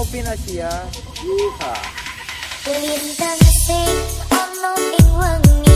Novin Asia. Ya. Yeehaw. Iya. Lintang sing ono ing wengi